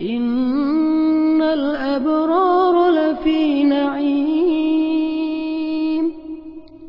إن الأبرار